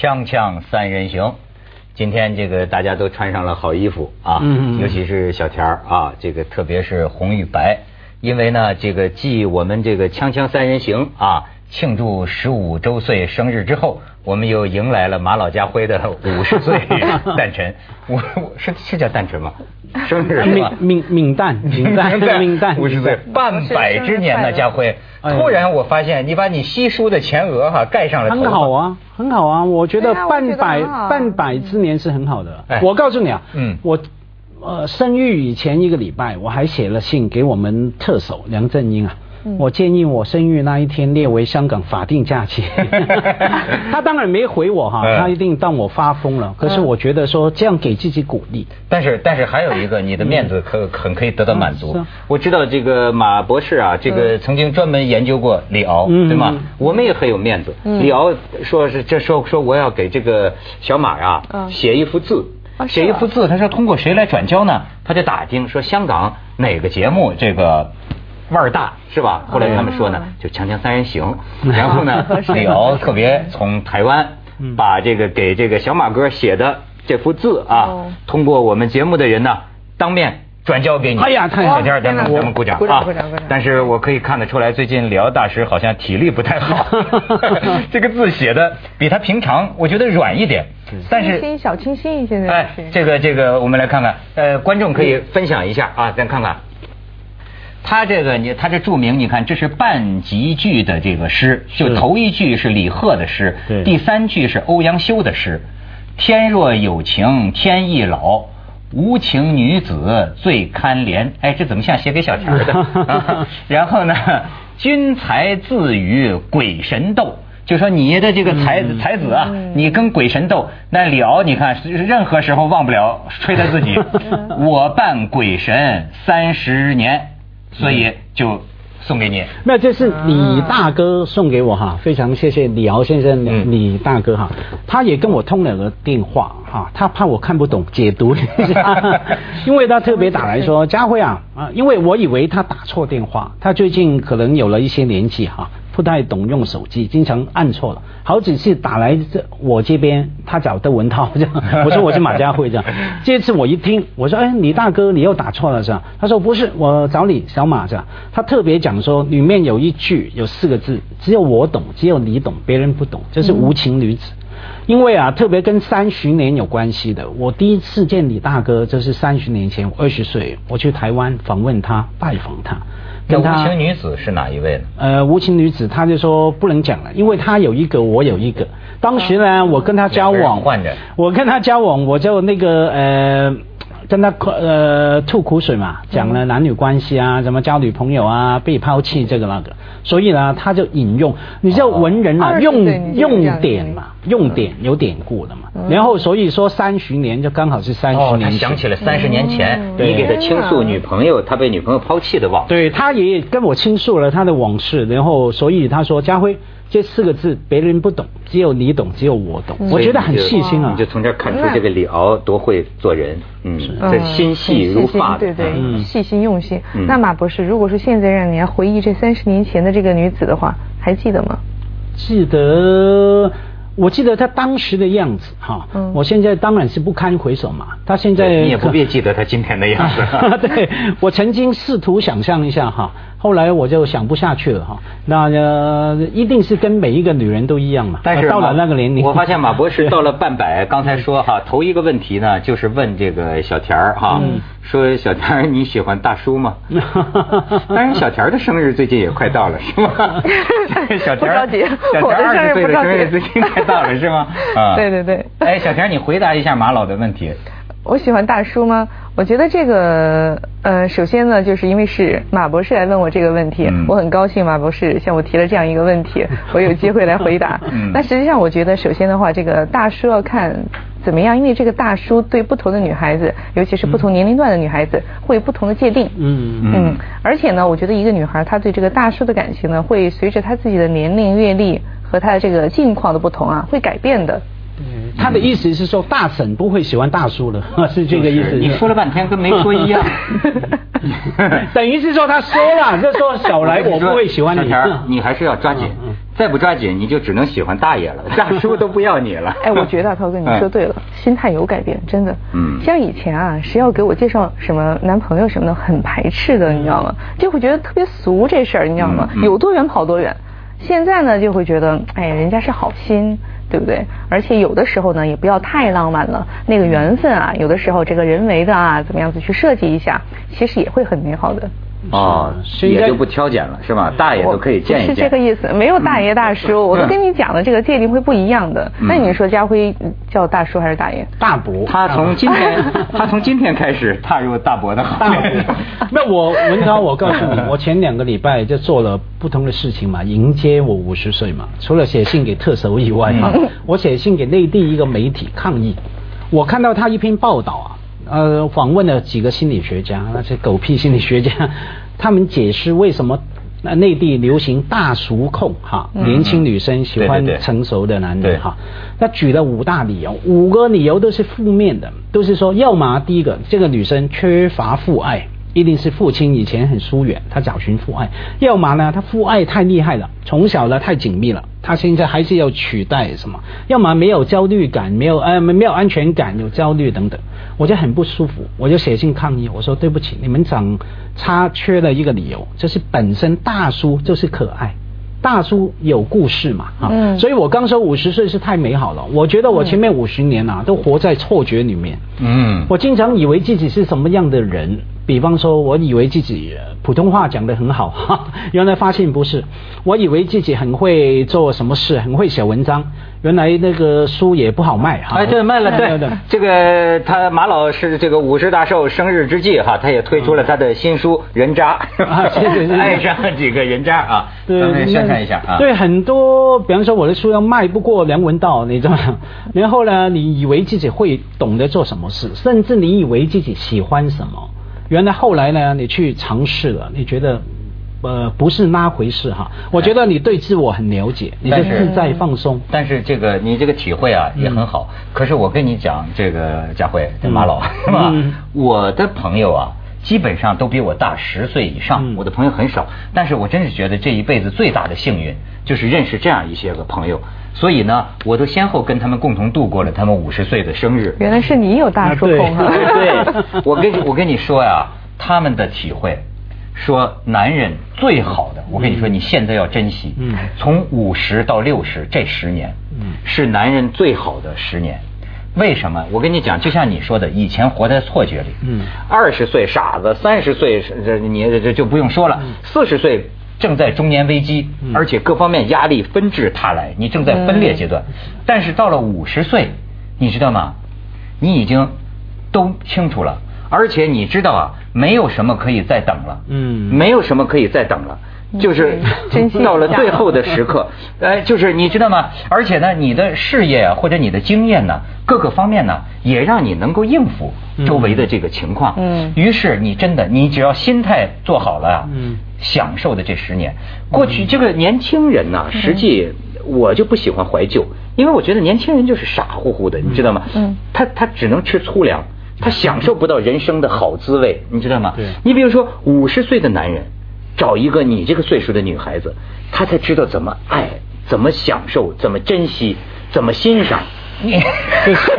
锵锵三人行，今天这个大家都穿上了好衣服啊，嗯。嗯嗯尤其是小田儿啊，这个特别是红与白，因为呢，这个继我们这个锵锵三人行啊庆祝十五周岁生日之后，我们又迎来了马老家辉的五十岁 诞辰，我我是是叫诞辰吗？生日是吧敏？敏敏蛋，敏诞，敏蛋，五十岁，半百之年呢，家辉。哎突然我发现你把你稀疏的前额哈盖上了，很好啊，很好啊，我觉得半百半百之年是很好的哎。我告诉你啊，嗯我呃生育以前一个礼拜，我还写了信给我们特首梁振英啊。嗯。我建议我生育那一天列为香港法定假期，他当然没回我哈，嗯。他一定当我发疯了。可是我觉得说这样给自己鼓励，但是但是还有一个，你的面子可很可以得到满足。我知道这个马博士啊，这个曾经专门研究过李敖，嗯。对吗？嗯？我们也很有面子。李敖说是这说说我要给这个小马啊嗯。写一幅字。写一幅字，他说通过谁来转交呢？他就打听说香港哪个节目这个。腕儿大是吧？后来他们说呢，就《锵锵三人行》，然后呢，李敖特别从台湾嗯。把这个给这个小马哥写的这幅字啊哦，通过我们节目的人呢，当面转交给你。哎呀太好了。咱们咱们鼓掌。啊鼓掌！但是我可以看得出来，最近李敖大师好像体力不太好，这个字写的比他平常我觉得软一点，但是清新小清新，现在哎，这个这个，我们来看看，呃，观众可以分享一下啊，咱看看。他这个你，他这著名，你看这是半集句的这个诗，就头一句是李贺的诗，第三句是欧阳修的诗。天若有情天亦老，无情女子最堪怜。哎，这怎么像写给小田的？啊 然后呢，君才自与鬼神斗。就说你的这个才才子啊，你跟鬼神斗，那李敖你看任何时候忘不了吹他自己，我扮鬼神三十年，所以就送给你。那这是李大哥送给我哈，非常谢谢李敖先生，嗯李大哥哈，他也跟我通了个电话哈，他怕我看不懂，解读一下，因为他特别打来说，家辉啊啊，因为我以为他打错电话，他最近可能有了一些年纪哈。不太懂用手机，经常按错了，好几次打来这我这边，他找窦文涛这样，我说我是马家辉这样，这次我一听，我说哎李大哥你又打错了是吧？他说不是，我找你小马是吧，他特别讲说里面有一句有四个字，只有我懂，只有你懂，别人不懂，这是无情女子。因为啊，特别跟三十年有关系的。我第一次见李大哥，就是三十年前，我二十岁，我去台湾访问他，拜访他，跟他情女子是哪一位呢？呃，无情女子，他就说不能讲了，因为他有一个，我有一个。当时呢，我跟他交往我跟他交往，我就那个呃。跟他呃吐苦水嘛，讲了男女关系啊，什么交女朋友啊，被抛弃这个那个，所以呢，他就引用，你知道文人啊，20用用典嘛，用典有典故的嘛，嗯。然后所以说三十年就刚好是三十哦，他年，想起了三十年前嗯。你给他倾诉女朋友，他被女朋友抛弃的往事。对，他也跟我倾诉了他的往事，然后所以他说：“家辉这四个字别人不懂，只有你懂，只有我懂。我觉得很细心啊你就。从这儿看出这个李敖多会做人，嗯，嗯这心细如发的，对对，嗯细心用心。嗯那马博士，如果说现在让你来回忆这三十年前的这个女子的话，还记得吗？记得，我记得她当时的样子哈。嗯我现在当然是不堪回首嘛。她现在你也不必记得她今天的样子。对，我曾经试图想象一下哈，后来我就想不下去了哈。那呃，一定是跟每一个女人都一样嘛。但是到了那个年龄，我发现马博士到了半百，刚才说哈，头一个问题呢，就是问这个小田儿哈，嗯说小田儿你喜欢大叔吗？当然，小田儿的生日最近也快到了，是吗？小田小田二十岁的生日最近快到了，是吗？啊，对对对哎，小田儿，你回答一下马老的问题。我喜欢大叔吗？我觉得这个，呃，首先呢，就是因为是马博士来问我这个问题，嗯我很高兴马博士向我提了这样一个问题，我有机会来回答。嗯那实际上，我觉得首先的话，这个大叔要看怎么样，因为这个大叔对不同的女孩子，尤其是不同年龄段的女孩子，会有不同的界定。嗯嗯嗯，而且呢，我觉得一个女孩她对这个大叔的感情呢，会随着她自己的年龄、阅历和她的这个境况的不同啊，会改变的。他的意思是说，大婶不会喜欢大叔的，是这个意思。你说了半天跟没说一样。等于是说他说了，就说小来我不会喜欢你。小田，你还是要抓紧。再不抓紧，你就只能喜欢大爷了，大叔都不要你了。哎，我觉得涛哥你说对了，心态有改变，真的。嗯像以前啊，谁要给我介绍什么男朋友什么的，很排斥的，你知道吗？就会觉得特别俗这事儿，你知道吗？有多远跑多远。现在呢，就会觉得，哎，人家是好心，对不对？而且有的时候呢，也不要太浪漫了。那个缘分啊，有的时候这个人为的啊，怎么样子去设计一下，其实也会很美好的。哦，是应该也就不挑拣了，是吧？大爷都可以见一见。是这个意思，没有大爷大叔，我都跟你讲了，这个界定会不一样的。嗯那你说家辉叫大叔还是大爷？大伯，他从今天，他从今天开始踏入大伯的行大列。那 我文涛，我告诉你，我前两个礼拜就做了不同的事情嘛，迎接我五十岁嘛。除了写信给特首以外嘛，我写信给内地一个媒体抗议。我看到他一篇报道啊，呃，访问了几个心理学家，那些狗屁心理学家，他们解释为什么。那内地流行大叔控哈，年轻女生喜欢成熟的男人哈。他举了五大理由，五个理由都是负面的，都是说，要么第一个，这个女生缺乏父爱，一定是父亲以前很疏远，他找寻父爱；要么呢，他父爱太厉害了，从小呢太紧密了，他现在还是要取代什么；要么没有焦虑感，没有呃没有安全感，有焦虑等等，我就很不舒服，我就写信抗议，我说对不起，你们长差缺了一个理由，就是本身大叔就是可爱。大叔有故事嘛啊，嗯。所以我刚说五十岁是太美好了，我觉得我前面五十年啊都活在错觉里面。嗯，我经常以为自己是什么样的人，比方说，我以为自己呃普通话讲得很好，哈，原来发现不是。我以为自己很会做什么事，很会写文章，原来那个书也不好卖哈。哎，对，卖了，对，这个他马老师这个五十大寿生日之际哈，他也推出了他的新书《人渣》，啊是是是爱上几个人渣啊，咱们宣传一下啊。对，很多，比方说我的书要卖不过梁文道，你知道吗？然后呢，你以为自己会懂得做什么事，甚至你以为自己喜欢什么，原来后来呢，你去尝试了，你觉得。呃，不是那回事哈。我觉得你对自我很了解，你就是自在放松。但是这个你这个体会啊也很好。可是我跟你讲，这个佳慧，马老 是吧嗯？我的朋友啊。基本上都比我大十岁以上，嗯我的朋友很少，但是我真是觉得这一辈子最大的幸运就是认识这样一些个朋友，所以呢，我都先后跟他们共同度过了他们五十岁的生日。原来是你有大叔控啊！对，我跟我跟你说呀，他们的体会，说男人最好的，我跟你说，你现在要珍惜，嗯从五十到六十这十年，嗯是男人最好的十年。为什么？我跟你讲，就像你说的，以前活在错觉里，嗯二十岁傻子，三十岁是这你这就不用说了，四十岁正在中年危机，嗯而且各方面压力纷至沓来，你正在分裂阶段。但是到了五十岁，你知道吗？你已经都清楚了，而且你知道啊，没有什么可以再等了，嗯没有什么可以再等了。就是 到了最后的时刻，哎，就是你知道吗？而且呢，你的事业啊，或者你的经验呢，各个方面呢，也让你能够应付周围的这个情况。嗯于是你真的，你只要心态做好了啊，嗯享受的这十年。过去这个年轻人呢，实际我就不喜欢怀旧，因为我觉得年轻人就是傻乎乎的，你知道吗？嗯他他只能吃粗粮，他享受不到人生的好滋味，你知道吗？对你比如说五十岁的男人，找一个你这个岁数的女孩子，她才知道怎么爱，怎么享受，怎么珍惜，怎么欣赏。你说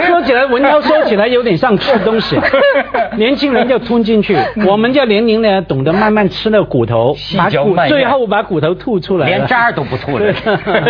说起来，文涛说起来有点像吃东西，年轻人就吞进去，我们这年龄呢，懂得慢慢吃那个骨头，细把骨嚼慢咽最后把骨头吐出来，连渣都不吐了。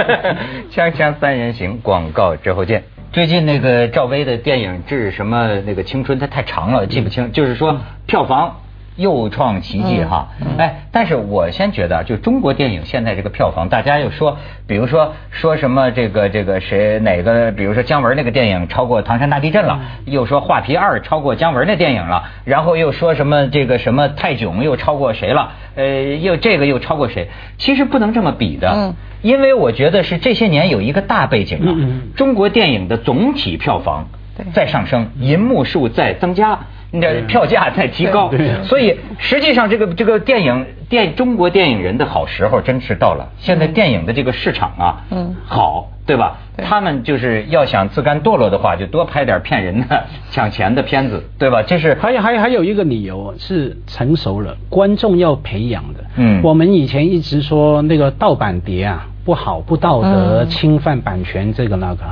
锵锵三人行，广告之后见。最近那个赵薇的电影《致什么那个青春》，它太长了，记不清。就是说票房又创奇迹哈。哎，但是我先觉得，就中国电影现在这个票房，大家又说，比如说说什么这个这个谁哪个，比如说姜文那个电影超过《唐山大地震》了，又说《画皮二》超过姜文那电影了，然后又说什么这个什么泰囧又超过谁了，呃，又这个又超过谁？其实不能这么比的。嗯因为我觉得是这些年有一个大背景啊，中国电影的总体票房在上升，银幕数在增加。你的票价在提高，所以实际上这个这个电影电中国电影人的好时候真是到了。现在电影的这个市场啊，嗯，好，对吧？他们就是要想自甘堕落的话，就多拍点骗人的、抢钱的片子，对吧？这是还有还有还有一个理由是成熟了，观众要培养的。嗯，我们以前一直说那个盗版碟啊。不好，不道德，侵犯版权，这个那个。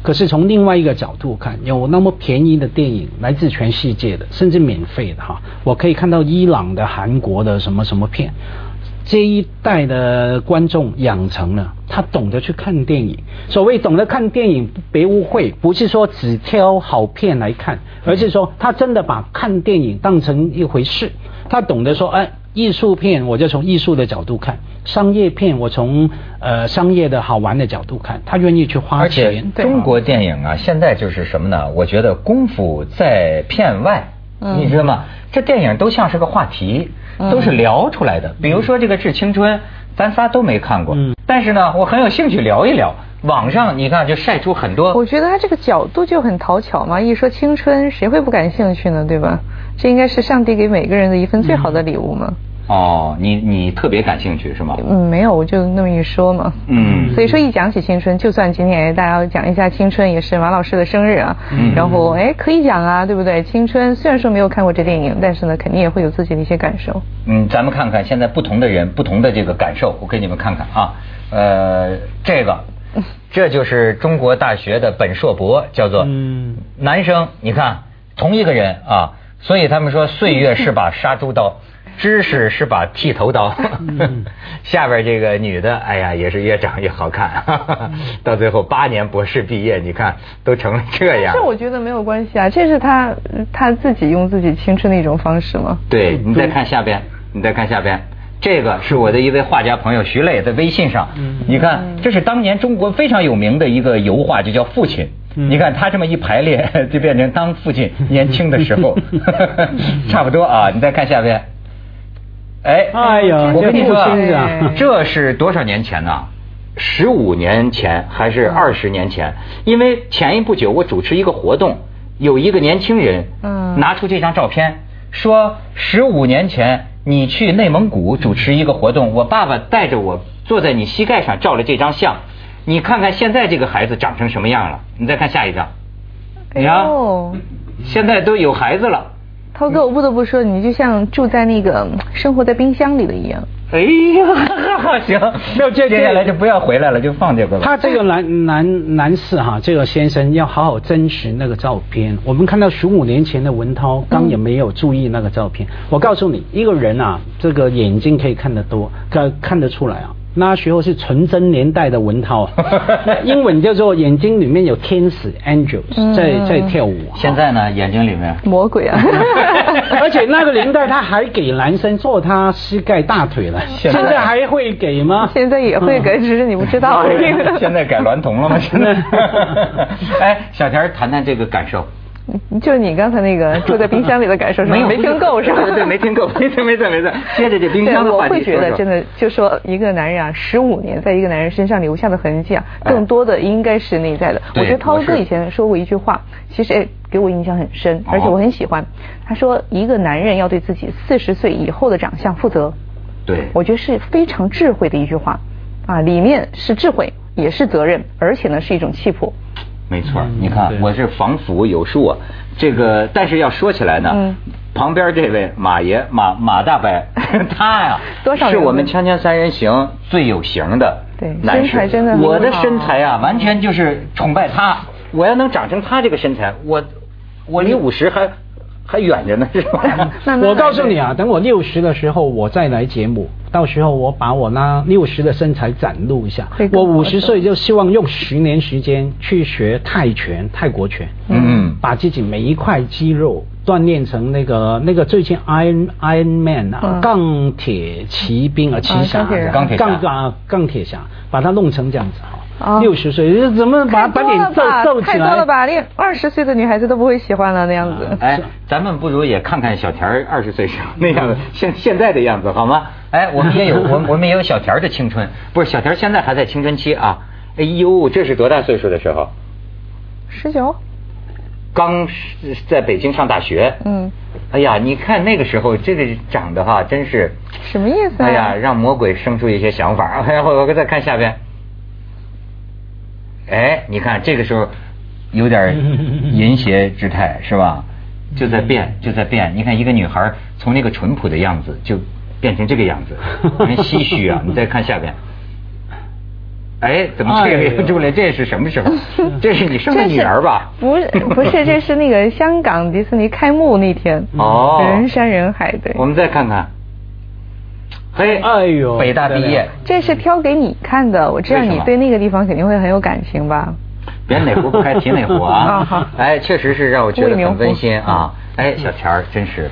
可是从另外一个角度看，有那么便宜的电影，来自全世界的，甚至免费的哈，我可以看到伊朗的、韩国的什么什么片。这一代的观众养成了，他懂得去看电影。所谓懂得看电影，别误会，不是说只挑好片来看，而是说他真的把看电影当成一回事。他懂得说，哎。艺术片我就从艺术的角度看，商业片我从呃商业的好玩的角度看，他愿意去花钱。中国电影啊，现在就是什么呢？我觉得功夫在片外，你知道吗？这电影都像是个话题，都是聊出来的。比如说这个《致青春》，咱仨都没看过，但是呢，我很有兴趣聊一聊。网上你看就晒出很多。我觉得他这个角度就很讨巧嘛，一说青春，谁会不感兴趣呢？对吧？这应该是上帝给每个人的一份最好的礼物嘛。哦，你你特别感兴趣是吗？嗯，没有，我就那么一说嘛。嗯。所以说一讲起青春，就算今天大家讲一下青春，也是马老师的生日啊。嗯。然后哎，可以讲啊，对不对？青春虽然说没有看过这电影，但是呢，肯定也会有自己的一些感受。嗯，咱们看看现在不同的人不同的这个感受，我给你们看看啊。呃，这个，这就是中国大学的本硕博，叫做男生，你看同一个人啊。所以他们说，岁月是把杀猪刀，知识是把剃头刀。下边这个女的，哎呀，也是越长越好看，到最后八年博士毕业，你看都成了这样。这我觉得没有关系啊，这是他他自己用自己青春的一种方式嘛？对你再看下边，你再看下边，这个是我的一位画家朋友徐磊在微信上，你看这是当年中国非常有名的一个油画，就叫《父亲》。你看他这么一排列，就变成当父亲年轻的时候，差不多啊。你再看下边，哎，哎呀，我跟你说，这是多少年前呢？十五年前还是二十年前？因为前一不久我主持一个活动，有一个年轻人拿出这张照片，说十五年前你去内蒙古主持一个活动，我爸爸带着我坐在你膝盖上照了这张相。你看看现在这个孩子长成什么样了？你再看下一张，哎呦，现在都有孩子了。涛哥，我不得不说，你就像住在那个生活在冰箱里的一样。哎呀，行，那接接下来就不要回来了，就放这个吧。他这个男男男士哈，这个先生要好好争取那个照片。我们看到十五年前的文涛，刚也没有注意那个照片。我告诉你，一个人啊，这个眼睛可以看得多，看看得出来啊。那时候是纯真年代的文涛，英文叫做眼睛里面有天使 angels 在在跳舞。现在呢，眼睛里面魔鬼啊！而且那个年代他还给男生做他膝盖大腿了，现在还会给吗？现在也会给，只是你不知道而已。现在改娈童了吗？现在？哎，小田谈谈这个感受。就你刚才那个住在冰箱里的感受是没听够是吧？对，没听够，没错没错没错。接着这冰箱的话题我会觉得真的，就说一个男人啊，十五年在一个男人身上留下的痕迹啊，更多的应该是内在的。我觉得涛哥以前说过一句话，其实哎给我印象很深，而且我很喜欢。他说一个男人要对自己四十岁以后的长相负责。对。我觉得是非常智慧的一句话，啊，里面是智慧，也是责任，而且呢是一种气魄。没错，你看我是防腐有术啊，这个但是要说起来呢，旁边这位马爷马马大伯，他呀是我们锵锵三人行最有型的男士，我的身材啊完全就是崇拜他，我要能长成他这个身材，我我离五十还。还远着呢，是吧？我告诉你啊，等我六十的时候，我再来节目。到时候我把我那六十的身材展露一下。我五十岁就希望用十年时间去学泰拳、泰国拳。嗯。把自己每一块肌肉锻炼成那个那个最近 Iron Iron Man 啊，钢铁骑兵啊，骑侠，钢铁侠，钢钢铁侠，把它弄成这样子哈。六十岁怎么把把脸皱皱起来？太多了吧，连二十岁的女孩子都不会喜欢了那样子。哎，咱们不如也看看小田二十岁时那样子，现现在的样子好吗？哎，我们也有 我我们也有小田的青春，不是小田现在还在青春期啊。哎呦，这是多大岁数的时候？十九。刚在北京上大学，嗯，哎呀，你看那个时候这个长得哈，真是，什么意思啊？哎呀，让魔鬼生出一些想法。哎，我我再看下边，哎，你看这个时候有点 淫邪之态是吧？就在变，就在变。你看一个女孩从那个淳朴的样子就变成这个样子，很唏嘘啊！你再看下边。哎，怎么这个也出来？这是什么时候？这是你生的女儿吧？不是，不是，这是那个香港迪士尼开幕那天。哦。人山人海，的。我们再看看。嘿，哎呦，北大毕业。这是挑给你看的，我知道你对那个地方肯定会很有感情吧？别哪壶不开提哪壶啊！哎，确实是让我觉得很温馨啊！哎，小田儿真是。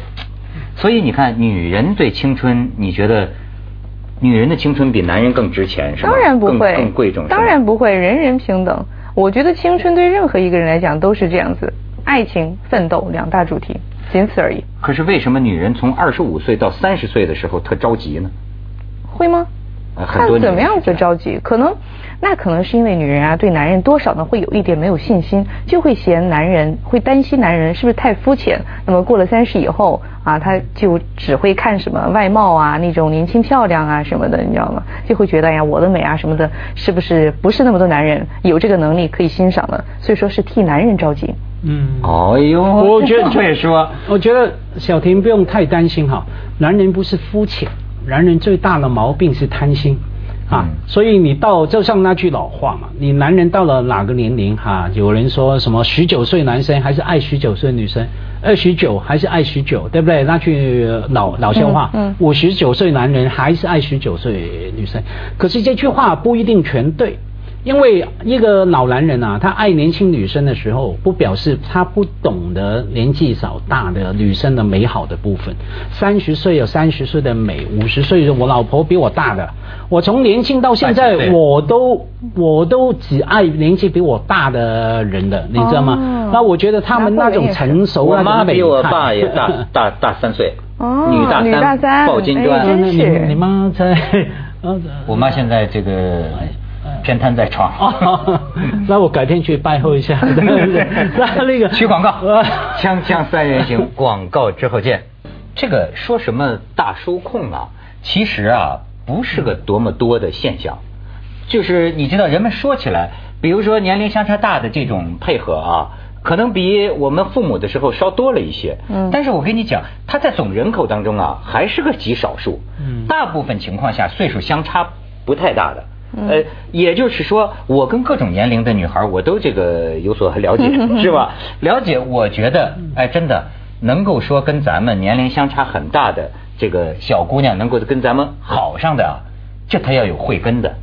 所以你看，女人对青春，你觉得？女人的青春比男人更值钱，是吗？当然不会，更贵重。当然不会，人人平等。我觉得青春对任何一个人来讲都是这样子，爱情、奋斗两大主题，仅此而已。可是为什么女人从二十五岁到三十岁的时候特着急呢？会吗？看怎么样子着急，可能那可能是因为女人啊对男人多少呢会有一点没有信心，就会嫌男人会担心男人是不是太肤浅。那么过了三十以后啊，他就只会看什么外貌啊，那种年轻漂亮啊什么的，你知道吗？就会觉得呀我的美啊什么的，是不是不是那么多男人有这个能力可以欣赏的？所以说是替男人着急。嗯，哎呦，我觉得这说，我觉得小婷不用太担心哈，男人不是肤浅。男人最大的毛病是贪心，啊，所以你到就像那句老话嘛，你男人到了哪个年龄哈？有人说什么十九岁男生还是爱十九岁女生，二十九还是爱十九，对不对？那句老老笑话，五十九岁男人还是爱十九岁女生，可是这句话不一定全对。因为一个老男人啊，他爱年轻女生的时候，不表示他不懂得年纪少大的女生的美好的部分。三十岁有三十岁的美，五十岁我老婆比我大的，我从年轻到现在，我都我都只爱年纪比我大的人的，你知道吗？那我觉得他们那种成熟啊，我妈比我爸也大大大三岁，女大三抱金砖，你你妈在？我妈现在这个。偏瘫在床，那我改天去拜候一下。那那个取广告，锵锵三人行，广告之后见。这个说什么大叔控啊，其实啊不是个多么多的现象。就是你知道，人们说起来，比如说年龄相差大的这种配合啊，可能比我们父母的时候稍多了一些。嗯。但是我跟你讲，他在总人口当中啊，还是个极少数。嗯。大部分情况下，岁数相差不太大的。呃，也就是说，我跟各种年龄的女孩，我都这个有所了解，是吧？了解，我觉得，哎，真的能够说跟咱们年龄相差很大的这个小姑娘，能够跟咱们好上的，这她要有慧根的。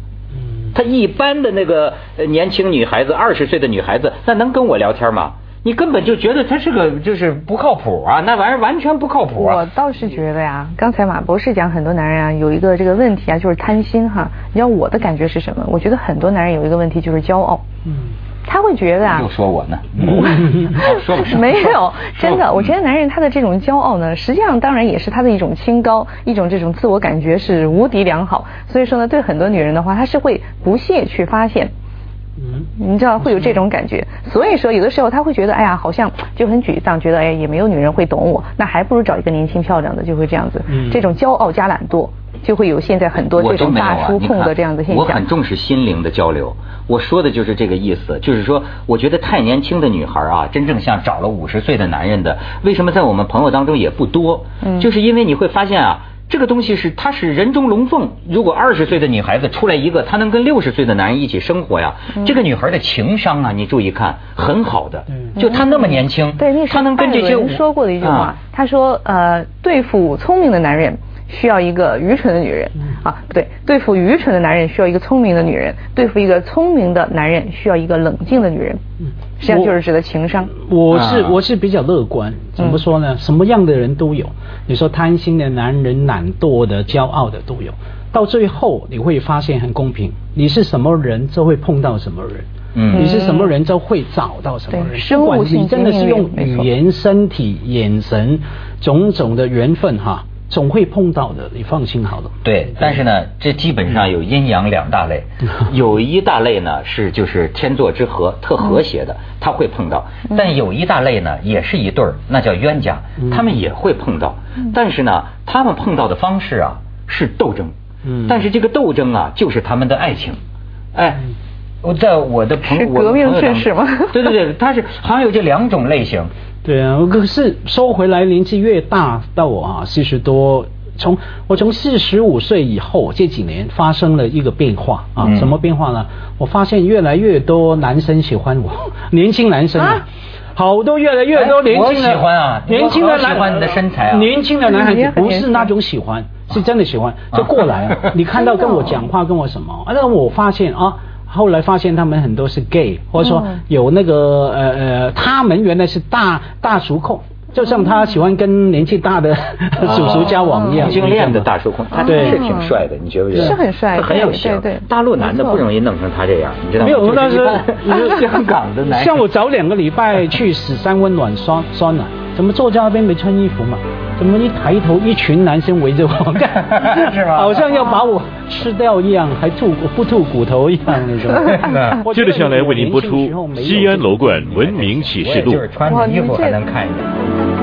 她一般的那个年轻女孩子，二十岁的女孩子，那能跟我聊天吗？你根本就觉得他是个就是不靠谱啊，那玩意儿完全不靠谱啊！我倒是觉得呀，刚才马博士讲很多男人啊有一个这个问题啊，就是贪心哈。你知道我的感觉是什么？我觉得很多男人有一个问题就是骄傲。嗯。他会觉得啊。又说我呢。说没有，真的，我觉得男人他的这种骄傲呢，实际上当然也是他的一种清高，一种这种自我感觉是无敌良好。所以说呢，对很多女人的话，他是会不屑去发现。嗯，你知道会有这种感觉，所以说有的时候他会觉得，哎呀，好像就很沮丧，觉得哎也没有女人会懂我，那还不如找一个年轻漂亮的，就会这样子。嗯，这种骄傲加懒惰，就会有现在很多这种大叔控的这样的现象。我很重视心灵的交流，我说的就是这个意思，就是说，我觉得太年轻的女孩啊，真正像找了五十岁的男人的，为什么在我们朋友当中也不多？嗯，就是因为你会发现啊。这个东西是，它是人中龙凤。如果二十岁的女孩子出来一个，她能跟六十岁的男人一起生活呀？这个女孩的情商啊，你注意看，很好的。就她那么年轻，对她能跟这些说过的一句话，她说：“呃，对付聪明的男人。”需要一个愚蠢的女人啊，不对，对付愚蠢的男人需要一个聪明的女人，对付一个聪明的男人需要一个冷静的女人。嗯，实际上就是指的情商。我是我是比较乐观，怎么说呢？什么样的人都有。你说贪心的男人、懒惰的、骄傲的都有。到最后你会发现很公平，你是什么人就会碰到什么人。嗯，你是什么人就会找到什么人。生物性真的是用语言、身体、眼神种种的缘分哈。总会碰到的，你放心好了。对，但是呢，这基本上有阴阳两大类，有一大类呢是就是天作之合，特和谐的，他会碰到；但有一大类呢也是一对儿，那叫冤家，他们也会碰到。但是呢，他们碰到的方式啊是斗争，但是这个斗争啊就是他们的爱情，哎。我在我的朋友是革命志士吗？对对对，他是好像有这两种类型。对啊，可是说回来，年纪越大到我啊四十多，从我从四十五岁以后这几年发生了一个变化啊，什么变化呢？我发现越来越多男生喜欢我，年轻男生啊，好多越来越多年轻的喜欢啊，年轻的喜欢你的身材啊，年轻的男孩子不是那种喜欢，是真的喜欢，就过来啊，你看到跟我讲话跟我什么，那我发现啊。后来发现他们很多是 gay，或者说有那个呃呃，他们原来是大大叔控，就像他喜欢跟年纪大的 叔叔交往一样。同性恋的大叔控，他是挺帅的，你觉不觉得？是很帅，很有型。大陆男的不容易弄成他这样，你知道吗？没有，但 是香港的男，像我早两个礼拜去十三温暖酸酸了，怎么坐在那边没穿衣服嘛？怎么一抬头，一群男生围着我看，是吧？好像要把我吃掉一样，还吐不吐骨头一样那种。接着下来为您播出《西安楼冠文明启示录》。就是穿衣服还能看一眼。